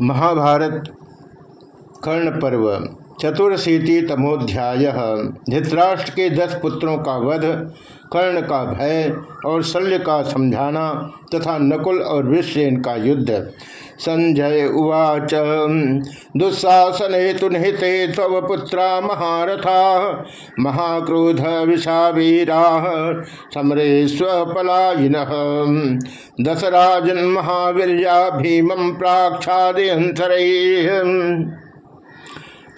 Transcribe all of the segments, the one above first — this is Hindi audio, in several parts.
महाभारत कर्ण पर्व चतुर्शीति तमोध्याय। धृतराष्ट्र के दस पुत्रों का वध, कर्ण का भय और शल्य का समझाना तथा नकुल और विश्वेन का युद्ध। संजय उवाच दुस्साहसन हेतु निहिते तव पुत्रा महारथा, महाक्रोध विषावीरा समरे स्वपलायिन दसराजन महावीरिया भीमं प्राक्षादयंतर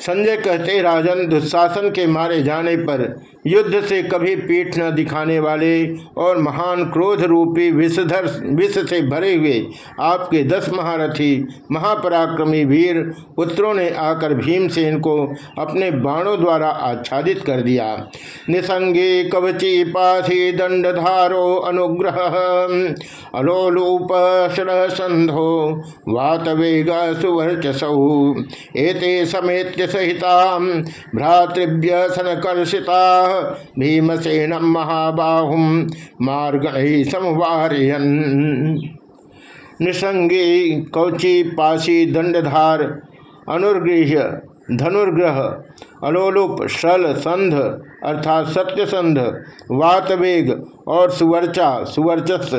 संजय कहते, राजन, दुशासन के मारे जाने पर युद्ध से कभी पीठ न दिखाने वाले और महान क्रोध रूपी विषधर, विष से भरे हुए आपके दस महारथी, महापराक्रमी वीर पुत्रों ने आकर भीम भीमसेन को अपने बाणों द्वारा आच्छादित कर दिया। निसंगे कवची पाथी दंडधारो अनुग्रह, अलोलूप संधो, वातवेग सुवर्चसौ, एते समेत सहिता भ्रातृभ्य सनकर्षिता भीमसेन महाबाहुम मार्ग समवारयन निसंगी कौची पासी दंडधार अनुर्गृह धनुर्ग्रह अलोलुप शल संध, अर्थात सत्यसंध वातवेग और सुवर्चा सुवर्चस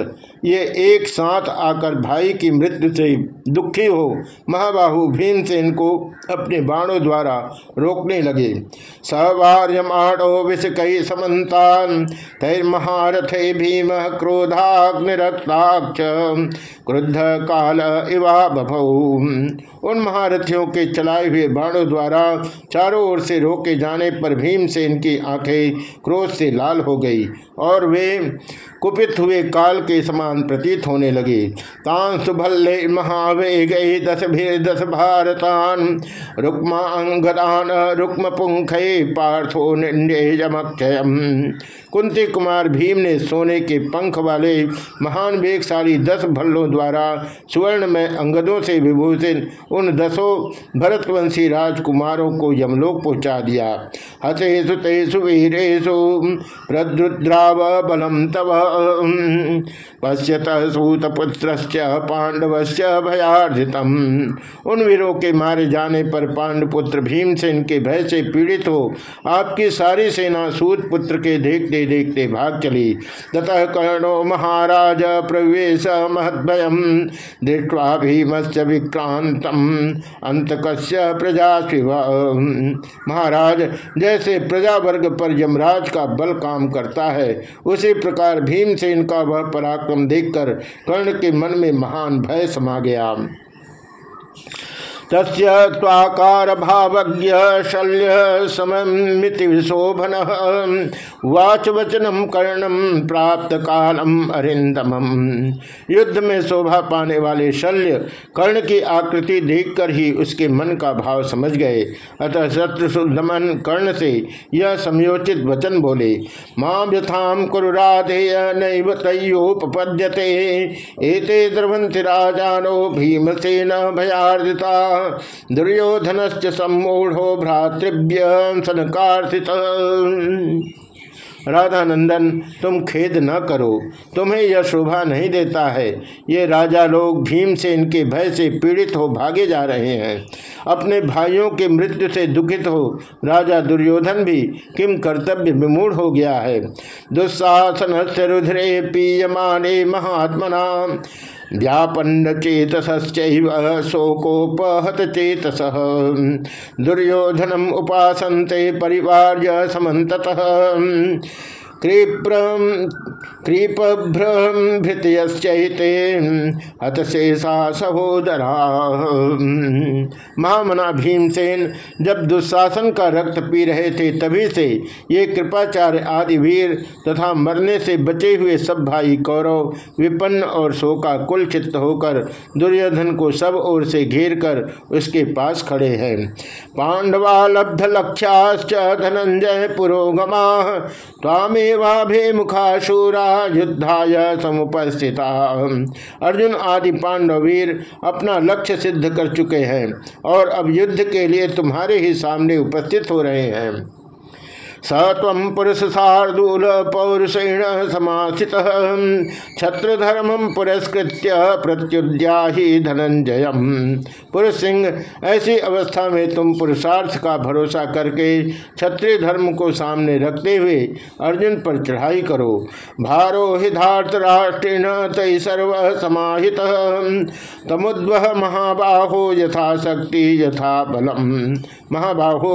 ये एक साथ आकर भाई की मृत्यु से दुखी हो, महाबाहु भीमसेन को अपने बाणों द्वारा रोकने लगे। सवार्यमाणो विष कई समन्तान, तैर्महारथे भीम क्रोधाग्निरक्ताक्ष, क्रुद्ध काल इवा बभौ। उन महारथियों के चलाए हुए बाणों द्वारा चारों ओर से रोके जाने पर भीम से इनकी आँखें क्रोध से लाल हो गई और वे कुपित हुए काल के समान प्रतीत होने लगे। तान सुभल्ले महावेग दस भीर दस भारतान। रुक्मा अंगदान रुक्म पुंख पार्थो निंदेजमक्षयम कुंती कुमार भीम ने सोने के पंख वाले महान वेगशाली दस भल्लों द्वारा स्वर्ण में अंगदों से विभूषित उन दसों भरतवंशी राजकुमारों को यमलोक पहुँचा दिया। हतेषु तेषु वीरेशु प्रद्रुद्राव बलम तव। पश्यत सूतपुत्र पांडवस्य भयार्जितम। उन वीरों के मारे जाने पर पांडपुत्र भीमसेन के भय से पीड़ित हो, आपकी सारी सेना सूत पुत्र के देखते देखते भाग चली। ततः कर्णो महाराज प्रवेश महद्भय दृष्टवा भीमस्य विक्रांतम अंतकस्य प्रजा शिव। महाराज, जैसे प्रजा वर्ग पर यमराज का बल काम करता है, उसी प्रकार भीमसेन का वह पराक्रम देखकर कर्ण के मन में महान भय समा गया। तस्कार भावज्ञ शल्य सममिति विशोभन वाच वचनम कर्णम प्राप्त कालम अरिंदम युद्ध में शोभा पाने वाले शल्य कर्ण की आकृति देखकर ही उसके मन का भाव समझ गए। अतः शत्रुदमन कर्ण से यह समयोचित वचन बोले, माँ व्यथाम कुरुराधेय नैव तयोपपद्यते। एते द्रवंति राजानो भीमसेन भयार्दिता दुर्योधनश्च सम्मूढ़ो भ्रातृभ्य सनकार्थित। राधानंदन, तुम खेद न करो, तुम्हें यह शोभा नहीं देता है। ये राजा लोग भीम से इनके भय से पीड़ित हो भागे जा रहे हैं। अपने भाइयों के मृत्यु से दुखित हो, राजा दुर्योधन भी किम कर्तव्य विमूढ़ हो गया है। दुस्साहसन से रुद्रे पीयमाने महात्मना। व्यापन्न चेतस शोकोपहत चेतस दुर्योधनम उपासते परिवार समत कृपभ्रमृतयश्चैते हतशेषा सहोदरा। महामना भीमसेन जब दुशासन का रक्त पी रहे थे, तभी से ये कृपाचार्य आदि वीर तथा मरने से बचे हुए सब भाई कौरव विपन्न और शोका कुल चित्त होकर दुर्योधन को सब ओर से घेर कर उसके पास खड़े हैं। पांडवा लब्ध लक्ष्याश्च धनंजय पुरोगमा तामे देवाभे शूरा युद्धा समुपस्थिता। अर्जुन, आदि पांडवीर अपना लक्ष्य सिद्ध कर चुके हैं और अब युद्ध के लिए तुम्हारे ही सामने उपस्थित हो रहे हैं। स तम पुरुष शार्दूल पौरुषेण समासित। छत्र धर्म पुरस्कृत्य प्रत्युद्या धनंजय पुरुष सिंह, ऐसी अवस्था में तुम पुरुषार्थ का भरोसा करके क्षत्रिय धर्म को सामने रखते हुए अर्जुन पर चढ़ाई करो। भारो हिधार्थ राष्ट्रेण तय सर्व समाहित। तमुद्व महाबाहो यथा शक्ति यथा बलम महाबाहो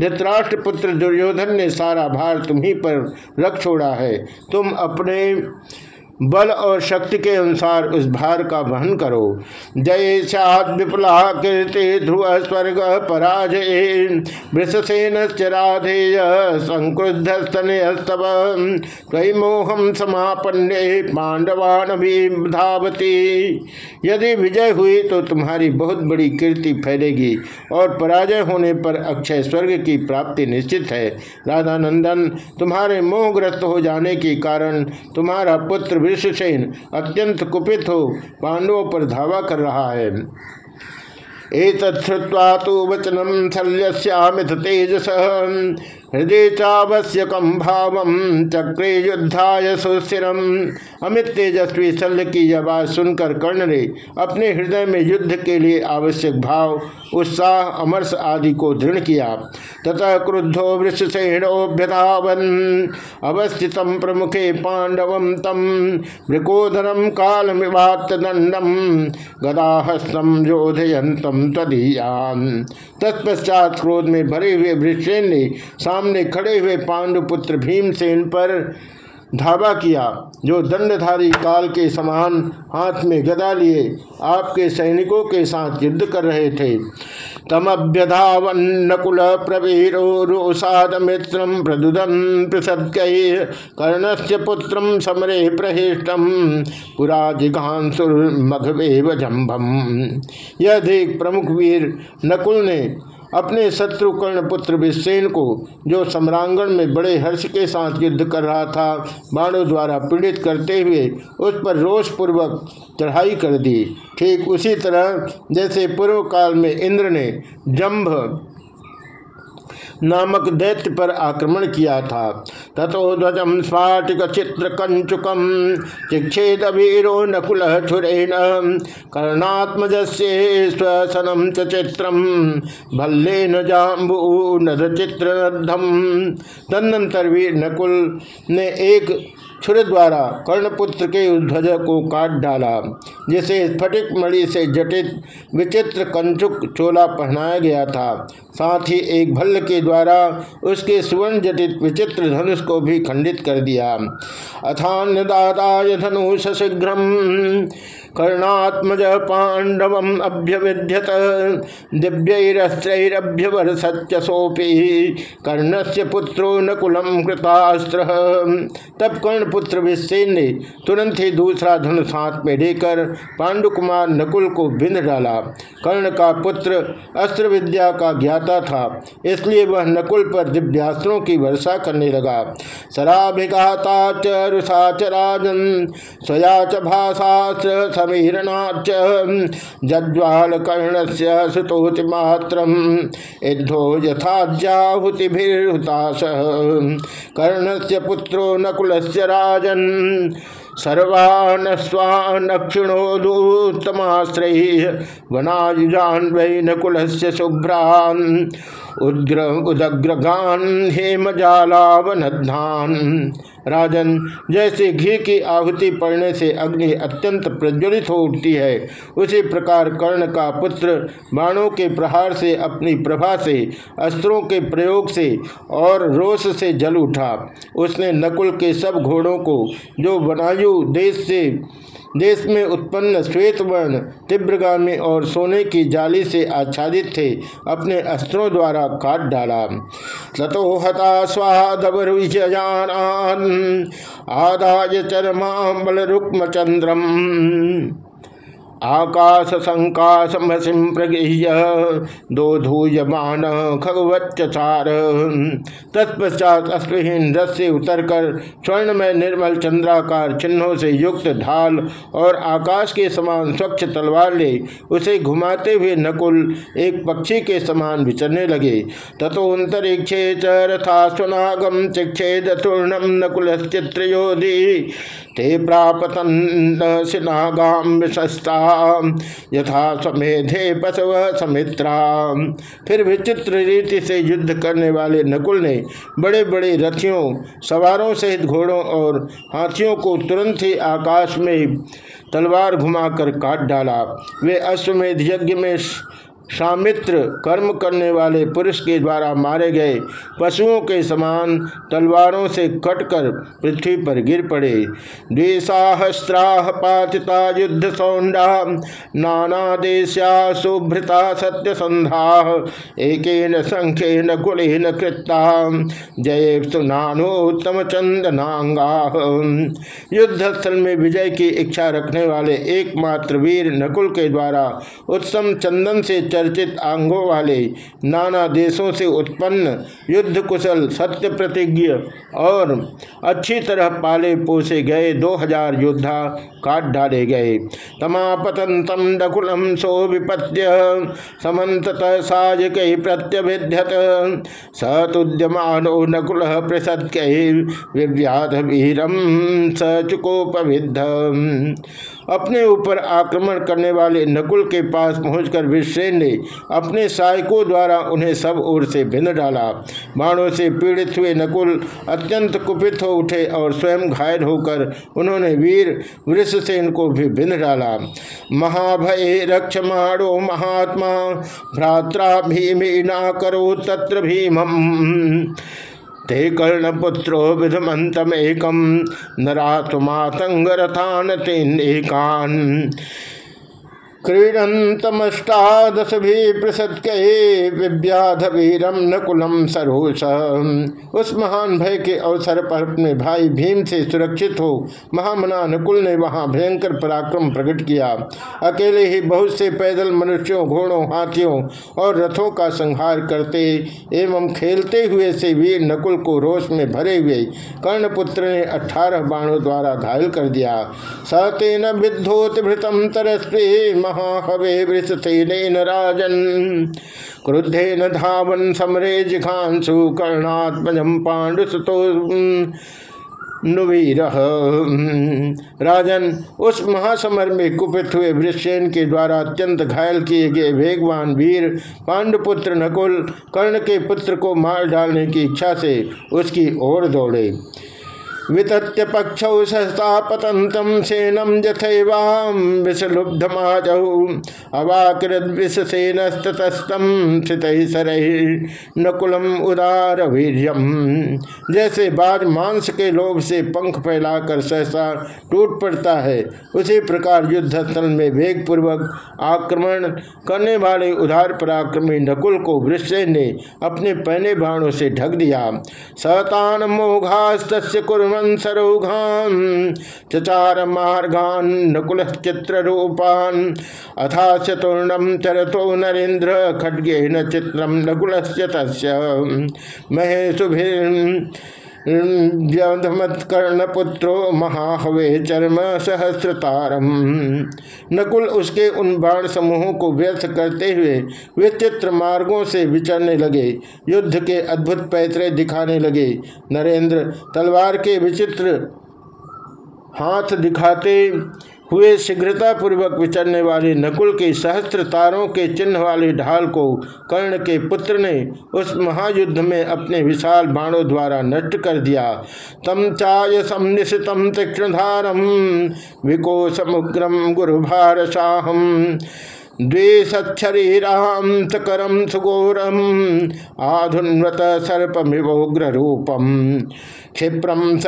धृतराष्ट्र पुत्र दुर्योधन ने सारा भार तुम्ही पर रख छोड़ा है। तुम अपने बल और शक्ति के अनुसार उस भार का वहन करो। जय सात विपुला कीर्ति ध्रुव स्वर्ग पराजय। वृषसेन संक्रुद्ध कई मोहम पांडवान धावती यदि विजय हुई तो तुम्हारी बहुत बड़ी कीर्ति फैलेगी और पराजय होने पर अक्षय स्वर्ग की प्राप्ति निश्चित है। राधानंदन, तुम्हारे मोहग्रस्त हो जाने के कारण तुम्हारा पुत्र विश्वसेन अत्यंत कुपित हो, पांडवों पर धावा कर रहा है। एक तत्वा तो वचनम शल्यमित तेजस। हृदय चावश्यकम भाव चक्रे युद्धाय सुस्थिरम। अमित तेजस्वी शल्य की यह बात सुनकर कर्ण ने अपने हृदय में युद्ध के लिए आवश्यक भाव, उत्साह, अमरस आदि को दृढ़ किया। ततः क्रुद्धो वृषसेणोभ्यधावन अवस्थित प्रमुखे पांडव तम वृकोधरम कालमिवात दंडम गदाहस्तम योधयंतम तदीयान तत्पश्चात क्रोध में भरे हुए वृषेन ने सामने खड़े हुए पांडुपुत्र भीमसेन पर धावा किया, जो दंडधारी काल के समान हाथ में गदा लिए आपके सैनिकों के साथ युद्ध कर रहे थे। तमभ्यधावन नकुल प्रवीरो मित्र प्रदुदन पृथक कर्ण से पुत्र समरे प्रहिष्टम पुरा जिघांसुर्मघवेव जम्भम। यह देख प्रमुख वीर नकुल ने अपने शत्रु कर्ण पुत्र विश्वेन को, जो सम्रांगण में बड़े हर्ष के साथ युद्ध कर रहा था, बाणों द्वारा पीड़ित करते हुए उस पर रोष पूर्वक चढ़ाई कर दी। ठीक उसी तरह, जैसे पूर्व काल में इंद्र ने जम्भ नामक दैत्य पर आक्रमण किया था। तथो ध्वजम स्वाटिक चित्र कंचुकम चिक्षेद वीरो नकुल छुरेण कर्णात्मज स्वसनम च चित्रम भल्ले न जाम्बू नद चित्र तदनंतर वीर नकुल ने एक छुर द्वारा कर्णपुत्र के ध्वज को काट डाला, जिसे स्फटिक मणि से जटित विचित्र कंचुक चोला पहनाया गया था। साथ ही एक भल्ल के द्वारा उसके सुवर्ण जटित विचित्र धनुष को भी खंडित कर दिया। अथान्य दादाय धनुष शीघ्र कर्णात्मज पांडव अभ्यविध्यत दिव्यस्त्रभ्यवर्षोपी कर्ण से पुत्रो नकुलम कृतास्त्र। तब कर्णपुत्र विश्वेन ने तुरंत ही दूसरा धनुष हाथ में लेकर पांडुकुमार नकुल को बिंद डाला। कर्ण का पुत्र अस्त्र विद्या का ज्ञाता था, इसलिए वह नकुल पर दिव्यास्त्रों की वर्षा करने लगा। सराभिघाता भाषास्त्र समीरणाच जज्वाल कर्ण से सुतोच मात्र कर्ण से पुत्रो नकुल से राजन। सर्वानस्वानक्षिणोदूतमाश्रय वनायुजान वै नकुल से शुभ्रान उद्र उदग्रगान हेमजालावनधान राजन, जैसे घी की आहुति पड़ने से अग्नि अत्यंत प्रज्वलित हो उठती है, उसी प्रकार कर्ण का पुत्र बाणों के प्रहार से अपनी प्रभा से, अस्त्रों के प्रयोग से और रोष से जल उठा। उसने नकुल के सब घोड़ों को, जो बनायु देश से देश में उत्पन्न श्वेत वर्ण, तीव्रगामी और सोने की जाली से आच्छादित थे। अपने अस्त्रों द्वारा काट डाला। ततो हता स्वादवरुजान आदाय चरमा बल रुक्म चंद्रम आकाश संकाशमसिम प्रगृह्य, दो धूयमान खगवच्चार तत्पश्चात अश्वहीन रथ से उतरकर स्वर्ण में निर्मल चंद्राकार चिन्हों से युक्त ढाल और आकाश के समान स्वच्छ तलवार ले उसे घुमाते हुए नकुल एक पक्षी के समान विचरने लगे। तथोन्तरिक्षे चरथा सुनागम चिक्षेद तूर्णम नकुल चित्रोदी ते प्रापतन सिनागाम विशस्ता यथा समेधे पशव समित्रा फिर विचित्र रीति से युद्ध करने वाले नकुल ने बड़े बड़े रथियों, सवारों सहित घोड़ों और हाथियों को तुरंत ही आकाश में तलवार घुमाकर काट डाला। वे अश्वमेध यज्ञ में सामित्र कर्म करने वाले पुरुष के द्वारा मारे गए पशुओं के समान तलवारों से कटकर पृथ्वी पर गिर पड़े। द्विसाहस्राह पातिता युद्ध सौंडा, नाना देशा सुभृता सत्य संधा एक संख्यन कुलेन कृता जय सुनानोत्तम चंदनांगा। युद्ध स्थल में विजय की इच्छा रखने वाले एकमात्र वीर नकुल के द्वारा उत्तम चंदन से चर्चित आंगों वाले नाना देशों से उत्पन्न युद्ध कुशल सत्य प्रतिज्ञ और अच्छी तरह पाले पोसे गए दो हज़ार योद्धा काट डाले गए। तमापतन तम नकुलम सो विपत्य समत साजक प्रत्यभिध्यत, सतुद्यमानो नकुल प्रसद विव्याध वीरम सचुकोपविद्ध अपने ऊपर आक्रमण करने वाले नकुल के पास पहुंचकर विश्रेन ने अपने सहायकों द्वारा उन्हें सब ओर से भिन्न डाला। बाणों से पीड़ित हुए नकुल अत्यंत कुपित हो उठे और स्वयं घायल होकर उन्होंने वीर वृषसेन को भी भिन्न डाला। महाभय रक्ष रक्षमाणो महात्मा, भ्रात्रा भीमीना करो तत्र भीम ते कर्णपुत्रो विधमंतमेकम नरात्मातंग रथान तेन एकान। क्रीडतमष्टादश भी विव्याध वीरम नकुलम सरोस उस महान भय के अवसर पर अपने भाई भीम से सुरक्षित हो महामना नकुल ने वहाँ भयंकर पराक्रम प्रकट किया। अकेले ही बहुत से पैदल मनुष्यों, घोड़ों, हाथियों और रथों का संहार करते एवं खेलते हुए से वीर नकुल को रोष में भरे हुए कर्णपुत्र ने अठारह बाणों द्वारा घायल कर दिया। सतेन विद्धोतभृतम तरस्वी महाहवे वृषसेन राजन। क्रुद्धेन धावन समरे जिघांसु कर्णात्मजम पांडुसतो नुवीर। राजन, उस महासमर में कुपित हुए वृषेन के द्वारा अत्यंत घायल किए गए वेगवान वीर पांडुपुत्र नकुल, कर्ण के पुत्र को मार डालने की इच्छा से उसकी ओर दौड़े। वितत्य पक्ष सहसा पतंतम सेनम जथैवाम विषलुब्धमाजौ अवाकृत विषसेनस्तम नकुलम उदार वीर्यम। जैसे बाज मांस के लोभ से पंख फैलाकर सहसा टूट पड़ता है, उसी प्रकार युद्ध स्थल में वेगपूर्वक आक्रमण करने वाले उदार पराक्रमी नकुल को वृषसेन ने अपने पहने बाणों से ढक दिया। सतान मोघास्त कुर्म कुर्मन सरोघान चचार मार्गान नकुल चित्र रूपान अथा चतुर्णम चरतो नरेन्द्र खड्गे न चित्रम नकुल महेशुभिर कर्णपुत्रो महाहवे चर्म सहस्रतारम नकुल उसके उन बाण समूहों को व्यर्थ करते हुए विचित्र मार्गों से विचरने लगे युद्ध के अद्भुत पैतरे दिखाने लगे नरेंद्र तलवार के विचित्र हाथ दिखाते हुए शीघ्रता पूर्वक विचरने वाले नकुल के सहस्त्र तारों के चिन्ह वाले ढाल को कर्ण के पुत्र ने उस महायुद्ध में अपने विशाल बाणों द्वारा नष्ट कर दिया। तम चाय समनिशितम तीक्षणधारम विकोसमुग्रम गुरुभार शाहम। सुगोरम आधुन्वत रूपम क्षिप्रम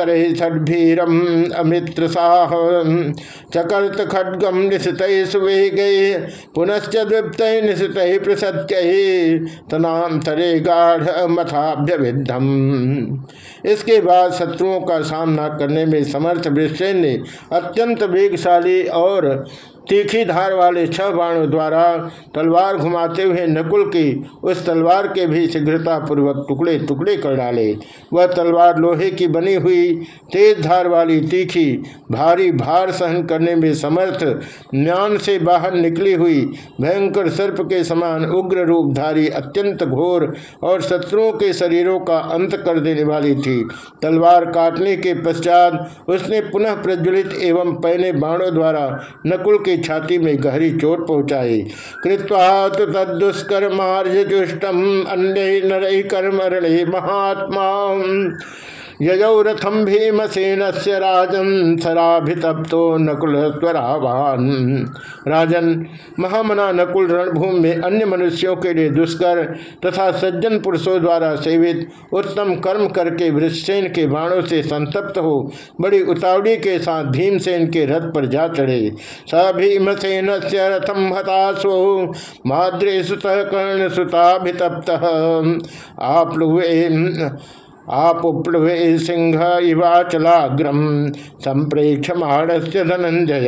साह चकर्त खड्गम निशित सुवेग, पुनश्च द्विप्त निशित प्रसत्य गाढ़ इसके बाद शत्रुओं का सामना करने में समर्थ वृषेन ने अत्यंत वेगशाली और तीखी धार वाले छह बाणों द्वारा तलवार घुमाते हुए नकुल की उस तलवार के भी शीघ्रता पूर्वक टुकड़े टुकड़े कर डाले। वह तलवार लोहे की बनी हुई तेज धार वाली तीखी, भारी भार सहन करने में समर्थ, ज्ञान से बाहर निकली हुई, भयंकर सर्प के समान उग्र रूपधारी, अत्यंत घोर और शत्रुओं के शरीरों का अंत कर देने वाली थी। तलवार काटने के पश्चात उसने पुनः प्रज्वलित एवं पहने बाणों द्वारा नकुल की छाती में गहरी चोट पहुंचाई। कृत्वा तो अन्य नर कर्मरणे महात्मा यजौ रथम भीमसेन से राजन सराभितप्तो नकुल स्वरावान राजन महामना नकुल रणभूमि में अन्य मनुष्यों के लिए दुष्कर तथा सज्जन पुरुषों द्वारा सेवित उत्तम कर्म करके वृक्षसेन के बाणों से संतप्त हो, बड़ी उतावड़ी के साथ भीमसेन के रथ पर जा चढ़े। स भीमसेन से रथम हताशो माद्रे सुत कर्ण सुताभितप्त आप लोग आपुप्लवे सिंह इवाचलाग्रम संप्रेक्ष माणस्य धनंजय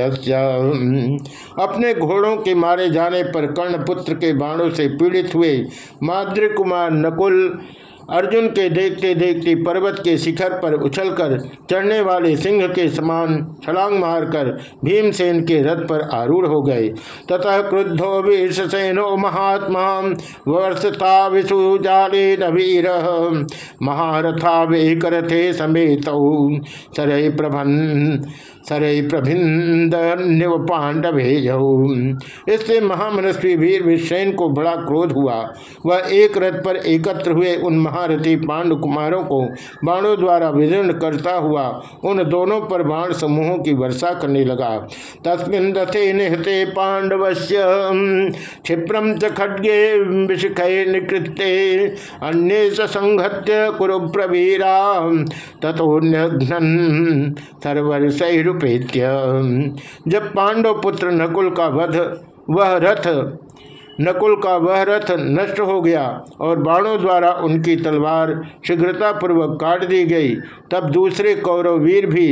अपने घोड़ों के मारे जाने पर कर्णपुत्र के बाणों से पीड़ित हुए माद्री कुमार नकुल अर्जुन के देखते देखते पर्वत के शिखर पर उछलकर चढ़ने वाले सिंह के समान छलांग मारकर भीमसेन के रथ पर आरूढ़ हो गए। ततः क्रुद्धो वीरसेनो महात्मा वर्षता विशुजाले नवीर। महारथा वे करथे समेत। सरय प्रभन सरय प्रभिंद पांडव इससे महामनस्वी वीर विषैन को बड़ा क्रोध हुआ। वह एक रथ पर एकत्र हुए उन महारथी पांडु कुमारों को बाणों द्वारा विदीर्ण करता हुआ उन दोनों पर बाण समूहों की वर्षा करने लगा। तस्मिन रथे निहते पांडवस्य। क्षिप्रम च खड्गे विशिख निकृत्ते। अन्य संहत्य कुरु प्रवीरा तथोन्यघ्न सर्वर सैरु रूपेत्य जब पांडव पुत्र नकुल का वध वह रथ नकुल का वह रथ नष्ट हो गया और बाणों द्वारा उनकी तलवार शीघ्रता पूर्वक काट दी गई। तब दूसरे कौरव वीर भी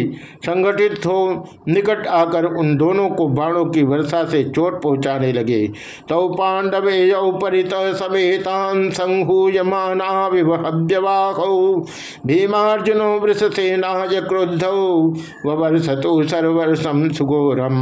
संगठित हो निकट आकर उन दोनों को बाणों की वर्षा से चोट पहुँचाने लगे। तौ पांडवे परित समेतान संहूयमाना विभव्यवाह भीमार्जुनो वृषसेना क्रुद्ध। वर्षतु सर्वर्षम सुगोरम।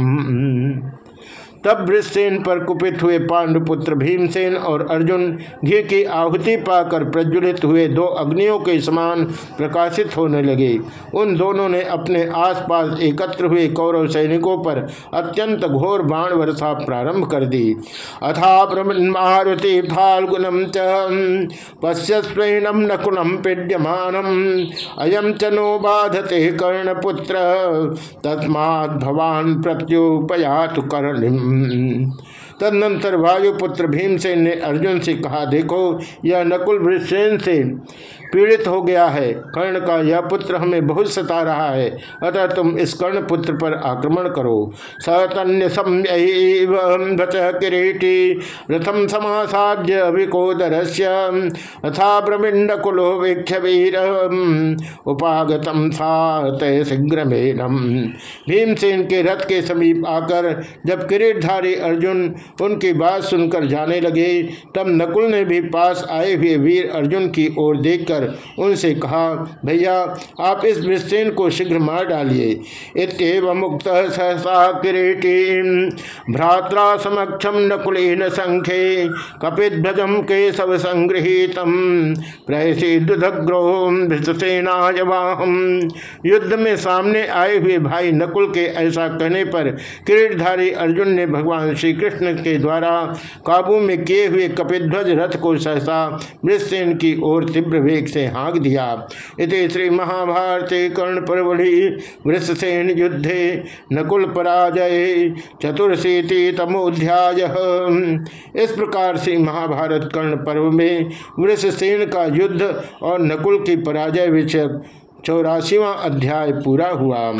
तब वृषसेन पर कुपित हुए पांडुपुत्र भीमसेन और अर्जुन घी की आहुति पाकर प्रज्वलित हुए दो अग्नियों के समान प्रकाशित होने लगे। उन दोनों ने अपने आसपास एकत्र हुए कौरव सैनिकों पर अत्यंत घोर बाण वर्षा प्रारंभ कर दी। अथा मारुति फाल्गुनम च पश्यस्वैनम नकुलम पीड्यमानम। अयम च नो बाधते कर्णपुत्र। तस्मा भवान प्रत्युपयात कर्णिम। 嗯嗯。तदनंतर वायुपुत्र भीमसेन ने अर्जुन से कहा, देखो, यह नकुल वृषसेन से पीड़ित हो गया है। कर्ण का यह पुत्र हमें बहुत सता रहा है। अतः तुम इस कर्ण पुत्र पर आक्रमण करो। सतन्य किरीटी रथम समासाद्य विकोदर अथा ब्रमिंड कुलो उपागतम सात शीघ्र भीमसेन के रथ के समीप आकर जब किरीटधारी अर्जुन उनकी बात सुनकर जाने लगे। तब नकुल ने भी पास आए हुए वीर अर्जुन की ओर देखकर उनसे कहा, भैया, आप इस विस्तीर्ण को शीघ्र मार डालिए। इतव मुक्त सहसा किरीटी भ्रात्रा समक्षम नकुल संख्ये कपिध्वजम के सब संगृहित युद्ध में सामने आए हुए भाई नकुल के ऐसा कहने पर किरीटधारी अर्जुन ने भगवान श्री कृष्ण के द्वारा काबू में किए हुए कपिध्वज रथ को सहसा मृतसेन की ओर तीव्र वेग से हाँक दिया। इति श्री महाभारते कर्ण परवढ़ि वृषसेन युद्धे नकुल पराजय चतुर्शीति तमोध्याय इस प्रकार से महाभारत कर्ण पर्व में वृषसेन का युद्ध और नकुल की पराजय विषय चौरासीवा अध्याय पूरा हुआ।